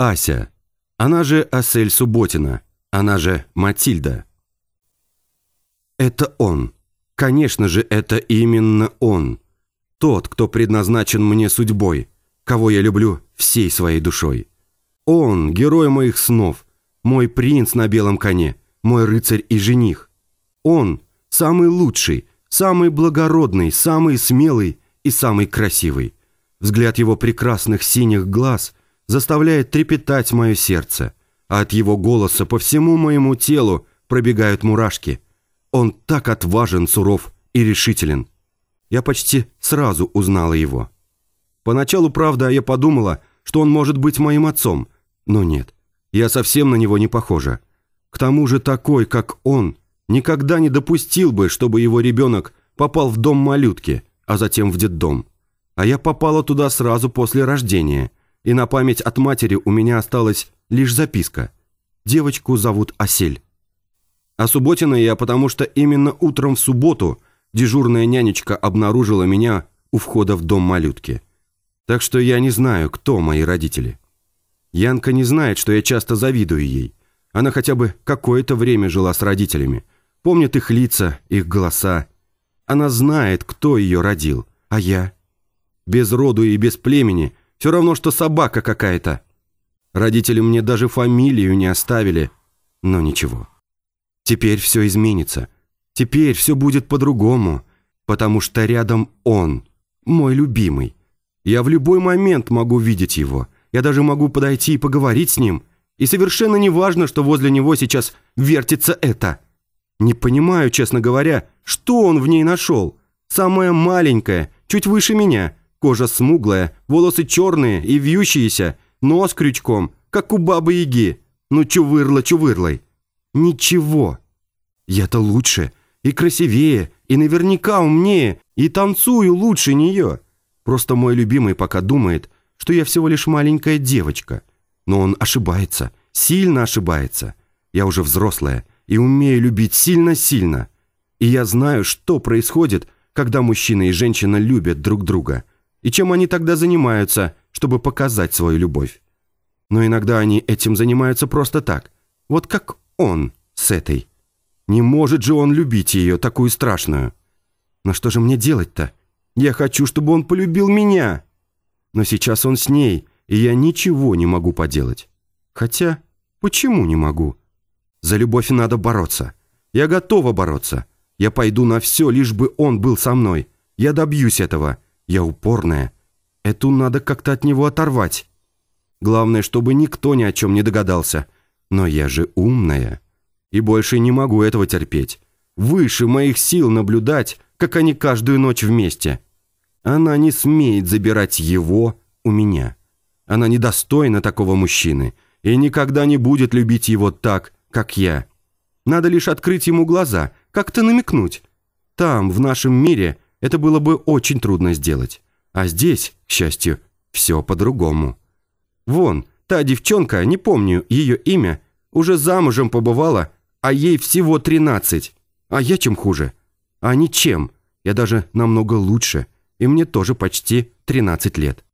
Ася. Она же Асель Субботина. Она же Матильда. Это он. Конечно же, это именно он. Тот, кто предназначен мне судьбой, кого я люблю всей своей душой. Он, герой моих снов, мой принц на белом коне, мой рыцарь и жених. Он, самый лучший, самый благородный, самый смелый и самый красивый. Взгляд его прекрасных синих глаз заставляет трепетать мое сердце, а от его голоса по всему моему телу пробегают мурашки. Он так отважен, суров и решителен. Я почти сразу узнала его. Поначалу, правда, я подумала, что он может быть моим отцом, но нет, я совсем на него не похожа. К тому же такой, как он, никогда не допустил бы, чтобы его ребенок попал в дом малютки, а затем в детдом. А я попала туда сразу после рождения, и на память от матери у меня осталась лишь записка. Девочку зовут Осель. А субботина я, потому что именно утром в субботу дежурная нянечка обнаружила меня у входа в дом малютки. Так что я не знаю, кто мои родители. Янка не знает, что я часто завидую ей. Она хотя бы какое-то время жила с родителями. Помнит их лица, их голоса. Она знает, кто ее родил. А я? Без роду и без племени. Все равно, что собака какая-то. Родители мне даже фамилию не оставили. Но ничего. Теперь все изменится. Теперь все будет по-другому. Потому что рядом он, мой любимый. Я в любой момент могу видеть его. Я даже могу подойти и поговорить с ним – и совершенно не важно, что возле него сейчас вертится это. Не понимаю, честно говоря, что он в ней нашел. Самая маленькая, чуть выше меня, кожа смуглая, волосы черные и вьющиеся, нос крючком, как у бабы-яги. Ну, чувырла чувырлой. Ничего. Я-то лучше, и красивее, и наверняка умнее, и танцую лучше нее. Просто мой любимый пока думает, что я всего лишь маленькая девочка – но он ошибается, сильно ошибается. Я уже взрослая и умею любить сильно-сильно. И я знаю, что происходит, когда мужчина и женщина любят друг друга. И чем они тогда занимаются, чтобы показать свою любовь. Но иногда они этим занимаются просто так. Вот как он с этой. Не может же он любить ее, такую страшную. Но что же мне делать-то? Я хочу, чтобы он полюбил меня. Но сейчас он с ней, и я ничего не могу поделать. Хотя, почему не могу? За любовь надо бороться. Я готова бороться. Я пойду на все, лишь бы он был со мной. Я добьюсь этого. Я упорная. Эту надо как-то от него оторвать. Главное, чтобы никто ни о чем не догадался. Но я же умная. И больше не могу этого терпеть. Выше моих сил наблюдать, как они каждую ночь вместе. Она не смеет забирать его у меня. Она недостойна такого мужчины и никогда не будет любить его так, как я. Надо лишь открыть ему глаза, как-то намекнуть. Там, в нашем мире, это было бы очень трудно сделать. А здесь, к счастью, все по-другому. Вон, та девчонка, не помню ее имя, уже замужем побывала, а ей всего 13. А я чем хуже? А ничем. Я даже намного лучше, и мне тоже почти 13 лет.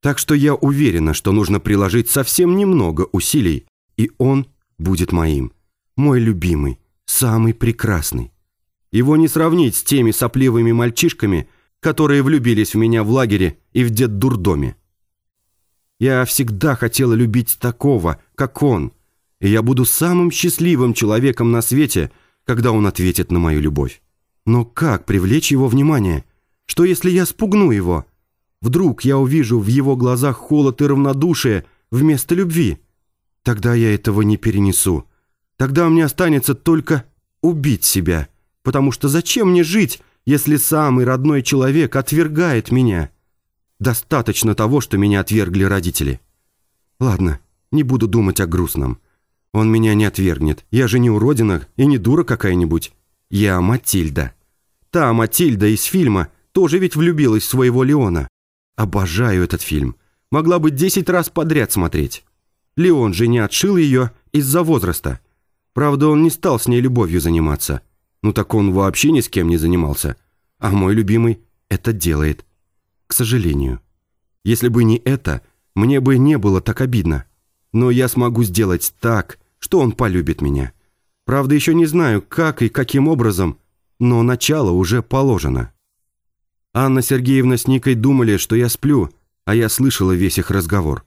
Так что я уверена, что нужно приложить совсем немного усилий, и он будет моим. Мой любимый, самый прекрасный. Его не сравнить с теми сопливыми мальчишками, которые влюбились в меня в лагере и в детдурдоме. Я всегда хотела любить такого, как он, и я буду самым счастливым человеком на свете, когда он ответит на мою любовь. Но как привлечь его внимание? Что если я спугну его?» Вдруг я увижу в его глазах холод и равнодушие вместо любви. Тогда я этого не перенесу. Тогда мне останется только убить себя. Потому что зачем мне жить, если самый родной человек отвергает меня? Достаточно того, что меня отвергли родители. Ладно, не буду думать о грустном. Он меня не отвергнет. Я же не уродина и не дура какая-нибудь. Я Матильда. Та Матильда из фильма тоже ведь влюбилась в своего Леона. Обожаю этот фильм. Могла бы десять раз подряд смотреть. Леон же не отшил ее из-за возраста. Правда, он не стал с ней любовью заниматься. Ну так он вообще ни с кем не занимался. А мой любимый это делает. К сожалению. Если бы не это, мне бы не было так обидно. Но я смогу сделать так, что он полюбит меня. Правда, еще не знаю, как и каким образом, но начало уже положено. Анна Сергеевна с Никой думали, что я сплю, а я слышала весь их разговор.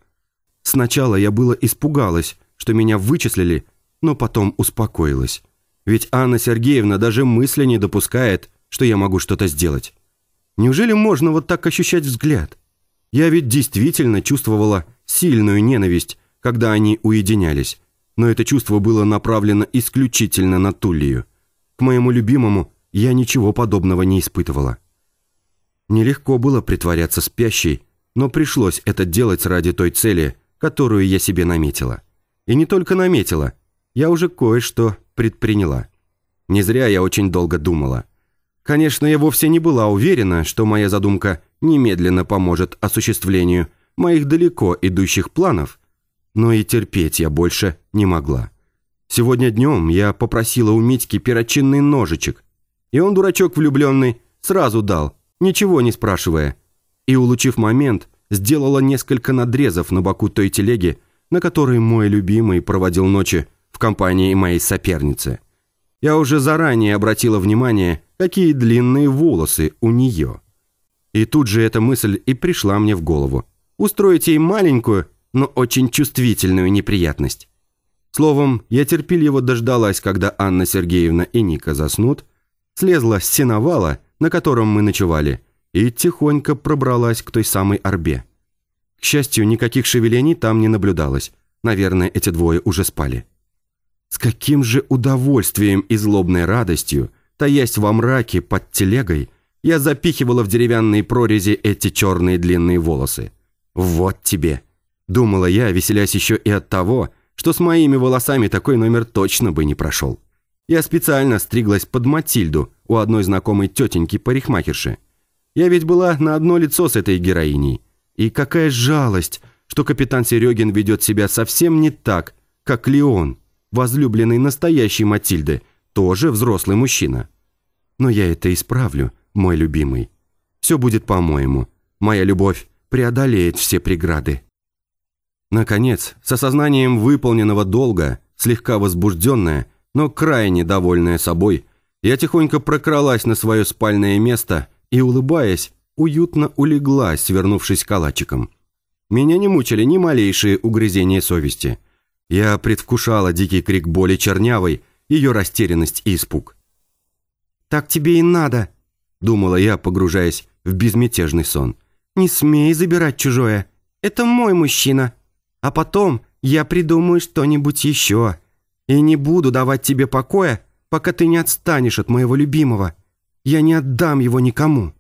Сначала я было испугалась, что меня вычислили, но потом успокоилась. Ведь Анна Сергеевна даже мысли не допускает, что я могу что-то сделать. Неужели можно вот так ощущать взгляд? Я ведь действительно чувствовала сильную ненависть, когда они уединялись, но это чувство было направлено исключительно на Туллию. К моему любимому я ничего подобного не испытывала. Нелегко было притворяться спящей, но пришлось это делать ради той цели, которую я себе наметила. И не только наметила, я уже кое-что предприняла. Не зря я очень долго думала. Конечно, я вовсе не была уверена, что моя задумка немедленно поможет осуществлению моих далеко идущих планов, но и терпеть я больше не могла. Сегодня днем я попросила у Митьки перочинный ножичек, и он, дурачок влюбленный, сразу дал, ничего не спрашивая. И, улучив момент, сделала несколько надрезов на боку той телеги, на которой мой любимый проводил ночи в компании моей соперницы. Я уже заранее обратила внимание, какие длинные волосы у нее. И тут же эта мысль и пришла мне в голову. Устроить ей маленькую, но очень чувствительную неприятность. Словом, я терпеливо дождалась, когда Анна Сергеевна и Ника заснут, слезла с сеновала, на котором мы ночевали, и тихонько пробралась к той самой арбе. К счастью, никаких шевелений там не наблюдалось. Наверное, эти двое уже спали. С каким же удовольствием и злобной радостью, таясь во мраке под телегой, я запихивала в деревянные прорези эти черные длинные волосы. «Вот тебе!» – думала я, веселясь еще и от того, что с моими волосами такой номер точно бы не прошел. Я специально стриглась под Матильду у одной знакомой тетеньки-парикмахерши. Я ведь была на одно лицо с этой героиней. И какая жалость, что капитан Серегин ведет себя совсем не так, как Леон, возлюбленный настоящей Матильды, тоже взрослый мужчина. Но я это исправлю, мой любимый. Все будет по-моему. Моя любовь преодолеет все преграды. Наконец, с осознанием выполненного долга, слегка возбужденная, но крайне довольная собой, я тихонько прокралась на свое спальное место и, улыбаясь, уютно улеглась, свернувшись калачиком. Меня не мучили ни малейшие угрызения совести. Я предвкушала дикий крик боли чернявой, ее растерянность и испуг. «Так тебе и надо», — думала я, погружаясь в безмятежный сон. «Не смей забирать чужое. Это мой мужчина. А потом я придумаю что-нибудь еще. И не буду давать тебе покоя, пока ты не отстанешь от моего любимого. Я не отдам его никому».